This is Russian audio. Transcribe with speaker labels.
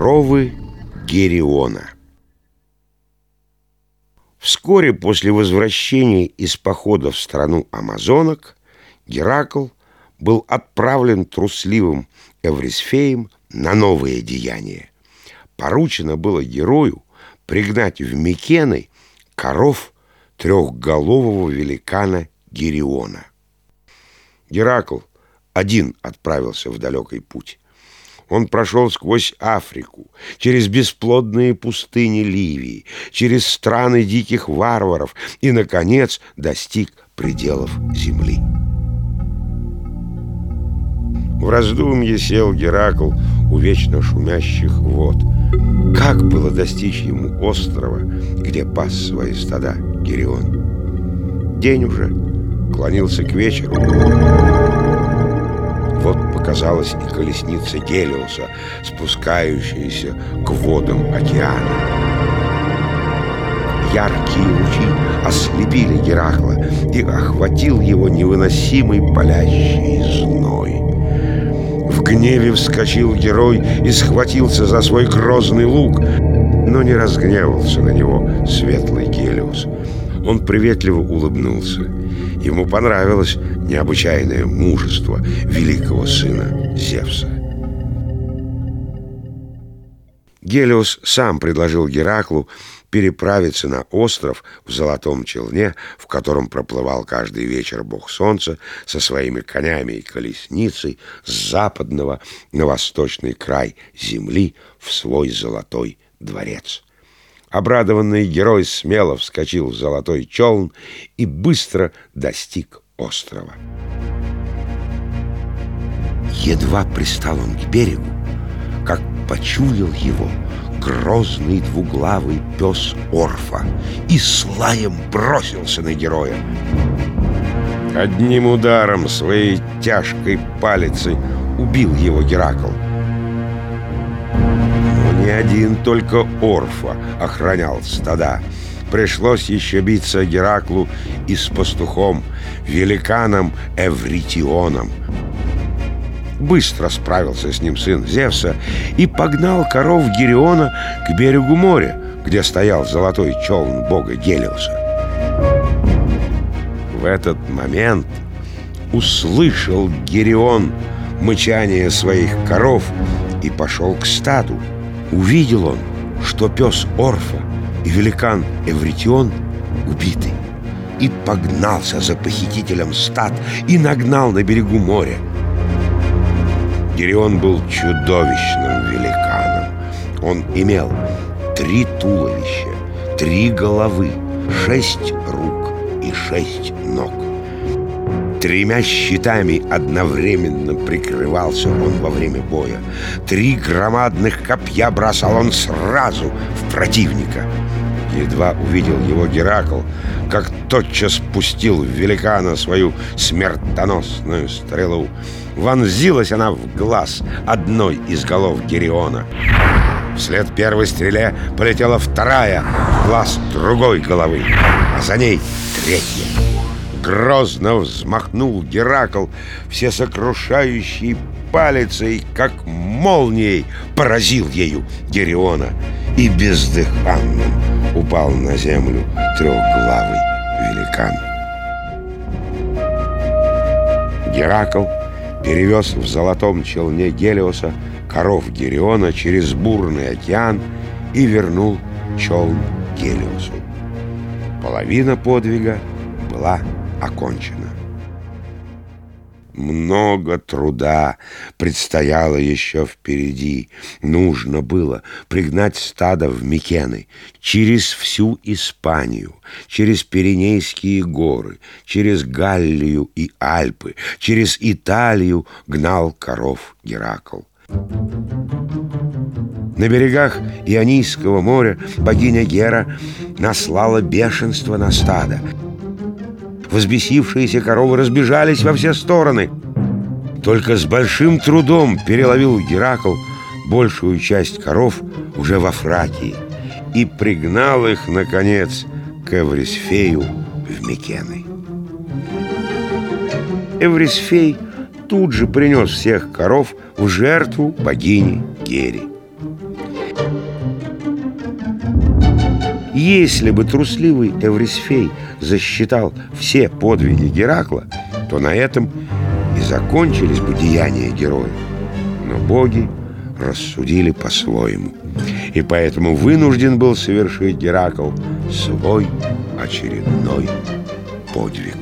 Speaker 1: Коровы Гериона Вскоре после возвращения из похода в страну амазонок Геракл был отправлен трусливым Эврисфеем на новые деяния. Поручено было герою пригнать в Микены коров трехголового великана Гериона. Геракл один отправился в далекий путь. Он прошел сквозь Африку, через бесплодные пустыни Ливии, через страны диких варваров и, наконец, достиг пределов земли. В раздумье сел Геракл у вечно шумящих вод. Как было достичь ему острова, где пас свои стада Герион? День уже клонился к вечеру. Показалась и колесница Гелиоса, спускающаяся к водам океана. Яркие лучи ослепили Геракла, и охватил его невыносимый палящий зной. В гневе вскочил герой и схватился за свой грозный лук, но не разгневался на него светлый Гелиос. Он приветливо улыбнулся. Ему понравилось необычайное мужество великого сына Зевса. Гелиос сам предложил Гераклу переправиться на остров в золотом челне, в котором проплывал каждый вечер бог солнца со своими конями и колесницей с западного на восточный край земли в свой золотой дворец. Обрадованный герой смело вскочил в золотой челн и быстро достиг острова. Едва пристал он к берегу, как почуял его грозный двуглавый пес Орфа и с лаем бросился на героя. Одним ударом своей тяжкой палицы убил его Геракл. Не один только Орфа охранял стада. Пришлось еще биться Гераклу и с пастухом, великаном Эвритионом. Быстро справился с ним сын Зевса и погнал коров Гериона к берегу моря, где стоял золотой челн бога Гелиоса. В этот момент услышал Герион мычание своих коров и пошел к стаду. Увидел он, что пес Орфа и великан Эвритион убиты, и погнался за похитителем стад и нагнал на берегу моря. Герион был чудовищным великаном. Он имел три туловища, три головы, шесть рук и шесть ног. Тремя щитами одновременно прикрывался он во время боя. Три громадных копья бросал он сразу в противника. Едва увидел его Геракл, как тотчас пустил в великана свою смертоносную стрелу. Вонзилась она в глаз одной из голов Гериона. Вслед первой стреле полетела вторая в глаз другой головы, а за ней третья. Грозно взмахнул Геракл все сокрушающей палицей, как молнией поразил ею Гериона и бездыханным упал на землю трехглавый великан. Геракл перевез в золотом челне Гелиоса коров Гериона через бурный океан и вернул челн Гелиосу. Половина подвига была окончена. Много труда предстояло еще впереди. Нужно было пригнать стадо в Микены через всю Испанию, через Пиренейские горы, через Галлию и Альпы, через Италию гнал коров Геракл. На берегах Ионийского моря богиня Гера наслала бешенство на стадо – Возбесившиеся коровы разбежались во все стороны. Только с большим трудом переловил Геракл большую часть коров уже во Фракии и пригнал их, наконец, к Эврисфею в Микены. Эврисфей тут же принес всех коров в жертву богини Гери. Если бы трусливый Эврисфей засчитал все подвиги Геракла, то на этом и закончились бы деяния героя. Но боги рассудили по-своему, и поэтому вынужден был совершить Геракл свой очередной подвиг.